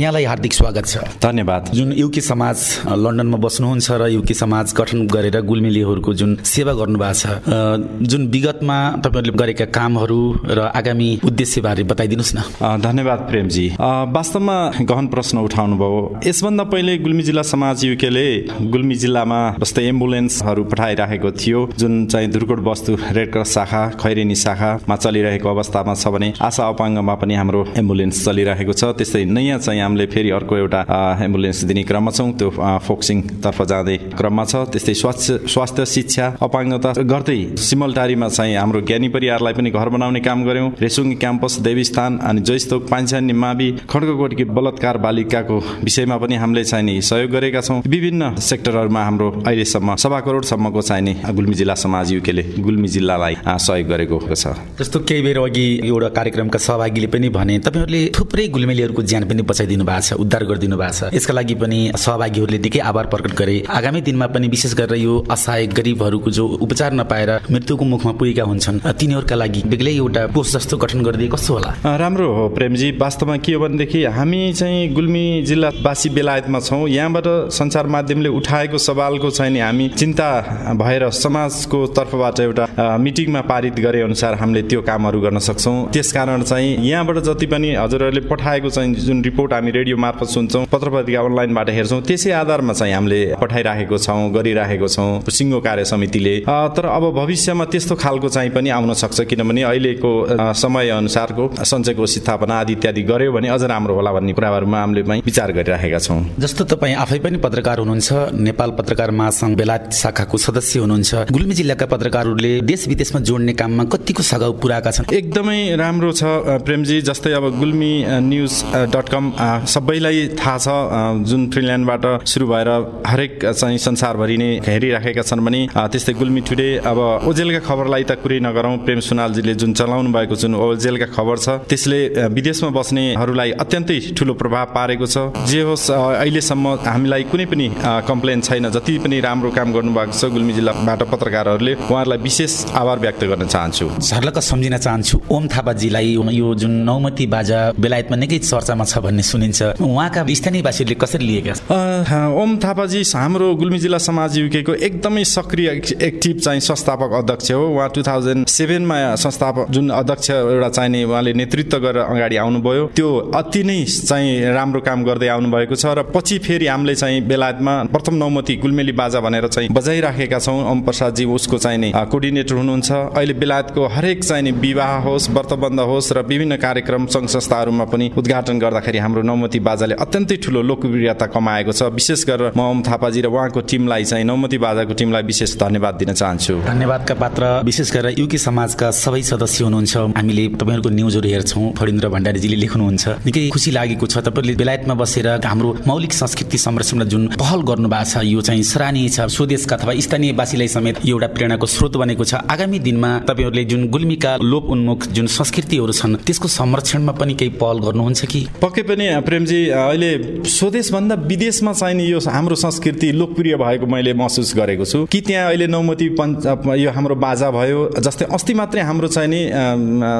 यहाँलाई हार्दिक स्वागत छ। धन्यवाद। जुन युके समाज लन्डनमा बस्नुहुन्छ र युके समाज गठन गरेर गुल्मिलीहरूको जुन सेवा गर्नुभएको छ जुन विगतमा तपाईँहरूले गरेका कामहरू र आगामी उद्देश्यबारे बताइदिनुहोस् न। धन्यवाद प्रेमजी। वास्तवमा गहन प्रश्न उठाउनु भयो यसभन्दा पहिले गुल्मी जिल्ला समाज युकेले गुल्मी जिल्लामा जस्तै एम्बुलेन्सहरू पठाइराखेको थियो जुन चाहिँ दुर्गुट वस्तु रेड क्रस शाखा खैरेनी शाखामा चलिरहेको अवस्थामा छ भने आशा अपाङ्गमा पनि हाम्रो एम्बुलेन्स चलिरहेको छ। त्यस्तै नयाँ चाहिँ हामीले फेरि अर्को एउटा एम्बुलेन्स दिने क्रममा छौँ। त्यो फोक्सिङतर्फ जाँदै क्रममा छ। त्यस्तै स्वास्थ्य स्वास्थ्य शिक्षा अपाङ्गता गर्दै सिमलटारीमा चाहिँ हाम्रो ज्ञानी परिवारलाई पनि घर बनाउने काम गऱ्यौँ। रेसुङ्गी क्याम्पस देवीस्थान अनि जैस्तोक पान्छानी मावि खड्गकोटकी बलात्कार बालिकाको विषयमा पनि हामीले चाहिँ नि सहयोग गरेका छौँ। विभिन्न सेक्टरहरूमा हाम्रो अहिलेसम्म सभा करोडसम्मको चाहिँ नि गुल्मी जिल्ला समाज युकेले गुल्मी जिल्लालाई सहयोग गरेको छ। जस्तो केही बेर अघि एउटा कार्यक्रमका सहभागीले पनि भने तपाईँहरूले थुप्रै गुल्मेलीहरूको ज्यान पनि बचाइदिनु भएको छ उद्धार गरिदिनु भएको छ। यसका लागि पनि सहभागीहरूले निकै आभार प्रकट गरे। आगामी दिनमा पनि विशेष गरेर यो असहाय गरिबहरूको जो उपचार नपाएर मृत्युको मुखमा पुगेका हुन्छन् तिनीहरूका लागि बेग्लै एउटा पोस्ट जस्तो गठन गरिदिए कस्तो होला? राम्रो हो प्रेमजी। वास्तवमा के हो भनेदेखि हामी चाहिँ गुल्मी जिल्लावासी बेलायतमा छौँ। यहाँबाट सञ्चार माध्यमले उठाएको सवालको चाहिँ नि हामी चिन्ता भएर समाजको तर्फबाट एउटा मिटिङमा पारित गरे अनुसार हामीले त्यो कामहरू गर्न सक्छौँ। त्यसकारण चाहिँ यहाँबाट जति पनि हजुरहरूले पठाएको चाहिँ जुन रिपोर्ट हामी रेडियो मार्फत सुन्छौँ पत्र पत्रिका अनलाइनबाट हेर्छौँ। त्यसै आधारमा चाहिँ हामीले पठाइराखेको छौँ गरिराखेको छौँ सिङ्गो कार्य समितिले। तर अब भविष्यमा त्यस्तो खालको चाहिँ पनि आउन सक्छ किनभने अहिलेको समय अनुसारको सञ्चयको स्थापना आदि इत्यादि गर्यो भने अझ राम्रो होला भन्ने कुराहरूमा हामीले विचार गरिराखेका छौँ। जस्तो तपाईँ आफै पनि पत्रकार हुनुहुन्छ नेपाल पत्रकार महासङ्घ बेलायत शाखाको सदस्य हुनुहुन्छ गुल्मी जिल्लाका पत्रकारहरूले देश विदेशमा जोड्ने काममा कतिको सघाउ पुऱ्याएका छन्? एकदमै राम्रो छ प्रेमजी जस्तै अब गुल्मी न्युज डट कम सबैलाई थाहा छ जुन फिनल्यान्डबाट सुरु भएर हरेक चाहिँ संसारभरि नै हेरिराखेका छन् भने त्यस्तै गुल्मी टुडे अब ओजेलका खबरलाई त कुरै नगरौँ। प्रेम सुनालजीले जुन चलाउनु भएको जुन ओजेलका खबर छ त्यसले विदेशमा बस्नेहरूलाई अत्यन्तै ठुलो प्रभाव पारेको छ। जे होस् अहिलेसम्म हामीलाई कुनै पनि कम्प्लेन छैन जति पनि राम्रो काम गर्नुभएको छ गुल्मी जिल्लाबाट पत्रकारहरूले उहाँहरूलाई विशेष आभार व्यक्त गर्न चाहन्छु। झर्लक सम्झिन चाहन्छु। ओम थापाजीलाई यो जुन नौमती बाजा बेलायतमा निकै चर्चामा छ भन्ने सुनिन्छ। उहाँका स्थानीयवासीहरूले कसरी लिएका ओम थापाजी हाम्रो गुल्मी जिल्ला समाज युकेको एकदमै सक्रिय एक्टिभ चाहिँ संस्थापक अध्यक्ष हो। उहाँ टु थाउजन्ड सेभेनमा संस्थापक जुन अध्यक्ष एउटा चाहिने उहाँले नेतृत्व गरेर अगाडि आउनुभयो त्यो अति नै चाहिँ राम्रो काम गर्दै आउनुभएको छ र पछि फेरि हामीले चाहिँ बेलायतमा प्रथम नौमती गुल्मेली बाजा भनेर चाहिँ बजाइराखेका छौँ। ओम प्रसादजी उसको चाहिने कोर्डिनेटर हुनुहुन्छ। अहिले बेलायतको हरेक चाहिने विवाह होस् व्रतबन्ध होस् र विभिन्न कार्यक्रम सङ्घ संस्थाहरूमा पनि उद्घाटन गर्दाखेरि हाम्रो नौमती बाजाले अत्यन्तै ठुलो लोकप्रियता कमाएको छ। विशेष गरेर म ओम थापाजी र उहाँको टिमलाई चाहिँ नौमती बाजाको टिमलाई विशेष धन्यवाद दिन चाहन्छु। धन्यवादका पात्र विशेष गरेर युके समाजका सबै सदस्य हुनुहुन्छ। हामीले तपाईँहरूको न्युजहरू हेर्छौँ। फरिन्द्र भण्डारीजीले लेख्नुहुन्छ। निकै खुसी लागेको छ। तपाईँले बेलायतमा बसेर हाम्रो मौलिक संस्कृति संरक्षणलाई जुन पहल गर्नु भएको छ यो चाहिँ सराहनीय छ। स्वदेशका अथवा स्थानीयवासीलाई समेत एउटा प्रेरणाको स्रोत बनेको छ। आगामी दिनमा तपाईँहरूले जुन गुल्मीका लोप उन्मुख जुन संस्कृतिहरू छन् त्यसको संरक्षणमा पनि केही पहल गर्नुहुन्छ कि? पक्कै पनि प्रेमजी अहिले स्वदेशभन्दा विदेशमा चाहिने यो हाम्रो संस्कृति लोकप्रिय भएको मैले महसुस गरेको छु। कि त्यहाँ अहिले नौमती पञ्च यो हाम्रो बाजा भयो जस्तै अस्ति मात्रै हाम्रो चाहिने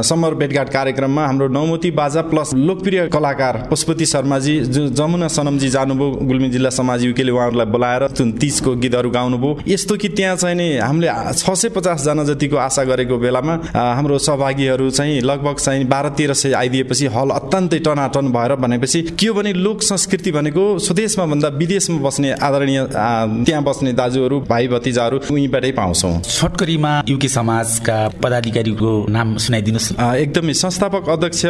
समर भेटघाट कार्यक्रममा हाम्रो नौमती बाजा प्लस लोकप्रिय कलाकार पशुपति शर्माजी जो जमुना सनमजी जानुभयो गुल्मी जिल्ला समाज युकेले उहाँहरूलाई बोलाएर जुन तिजको गीतहरू गाउनुभयो। यस्तो कि त्यहाँ चाहिने हामीले छ सय पचासजना जतिको आशा गरेको बेलामा हाम्रो सहभागीहरू चाहिँ लगभग चाहिँ बाह्र तेह्र सय आइदिएपछि हल अत्यन्तै टनाटन भएर भनेपछि के हो भने लोक संस्कृति भनेको स्वदेशमा भन्दा विदेशमा बस्ने आदरणीय त्यहाँ बस्ने दाजुहरू भाइ भतिजाहरू उहीँबाटै पाउँछौँ। छोटकरीमा युके समाजका पदाधिकारीको नाम सुनाइदिनुहोस् एकदमै संस्थापक अध्यक्ष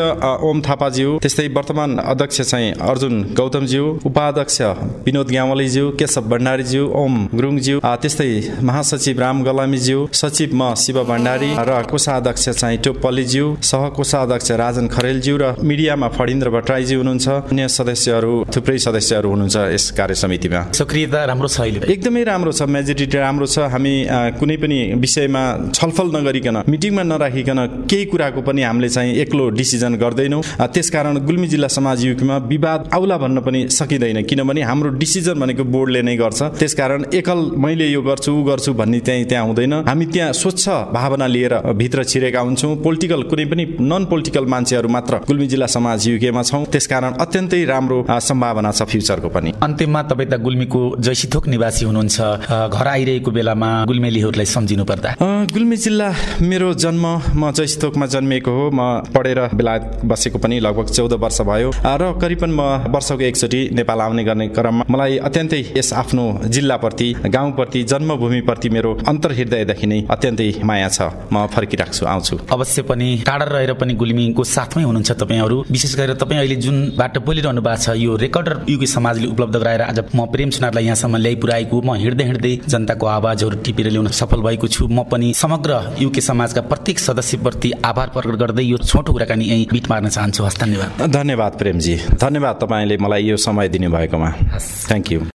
ओम थापाज्यू त्यस्तै वर्तमान अध्यक्ष चाहिँ अर्जुन गौतमज्यू उपाध्यक्ष विनोद ग्यावलीज्यू केशव भण्डारीज्यू ओम गुरुङज्यू त्यस्तै महासचिव राम गलामीज्यू सचिव म शिव भण्डारी र कोषाध्यक्ष चाहिँ टोप्पलीज्यू सहकोषाध्यक्ष राजन खरेलज्यू र मिडियामा फडिन्द्र भट्टराईजी हुनुहुन्छ। अन्य सदस्यहरू थुप्रै सदस्यहरू हुनुहुन्छ यस कार्य समितिमा सक्रियता राम्रो छ अहिले? एकदमै राम्रो छ मेजोरिटी राम्रो छ। हामी कुनै पनि विषयमा छलफल नगरिकन मिटिङमा नराखिकन केही कुराको पनि हामीले चाहिँ एक्लो डिसिजन गर्दैनौँ। त्यसकारण गुल्मी जिल्ला समाज युगमा विवाद आउला भन्न पनि सकिँदैन किनभने हाम्रो डिसिजन भनेको बोर्डले नै गर्छ। त्यसकारण एकल मैले यो गर्छु ऊ गर्छु भन्ने त्यहीँ त्यहाँ हुँदैन। हामी त्यहाँ स्वच्छ भावना लिएर भित्र छिरेका हुन्छौँ। पोलिटिकल कुनै पनि नन पोलिटिकल मान्छेहरू मात्र गुल्मी जिल्ला समाज युकेमा छौँ। त्यसकारण अत्यन्तै राम्रो सम्भावना छ फ्युचरको पनि। अन्तिममा तपाईँ त गुल्मीको जैसिथोक निवासी हुनुहुन्छ। घर आइरहेको बेलामा गुल्मेलीहरूलाई सम्झिनु पर्दा? गुल्मी जिल्ला मेरो जन्म म जैसिथोकमा जन्मिएको हो। म पढेर बेलायत बसेको पनि लगभग चौध वर्ष भयो। र करिबन म वर्षको एकचोटि नेपाल आउने गर्ने क्रममा मलाई अत्यन्तै यस आफ्नो जिल्लाप्रति गाउँप्रति जन्मभूमिप्रति मेरो अन्तर हृदयदेखि नै अत्यन्तै माया छ। म फर्किरहेको छु आउँछु। अवश्य पनि टाढा रहेर पनि गुल्मीको साथमै हुनुहुन्छ तपाईँहरू विशेष गरेर तपाईँ अहिले जुन बाटो बोलिरहनु भएको छ। यो रेकर्डर युगी समाजले उपलब्ध गराएर आज म प्रेम सुनारलाई यहाँसम्म ल्याइ पुऱ्याएको म हिँड्दै हिँड्दै जनताको आवाजहरू टिपेर ल्याउन सफल भएको छु। म पनि समग्र युके समाजका प्रत्येक सदस्यप्रति आभार प्रकट गर्दै यो छोटो कुराकानी यहीँ बिट मार्न चाहन्छु। हस् धन्यवाद। धन्यवाद प्रेमजी। धन्यवाद तपाईँले मलाई यो समय दिनुभएकोमा। Thank you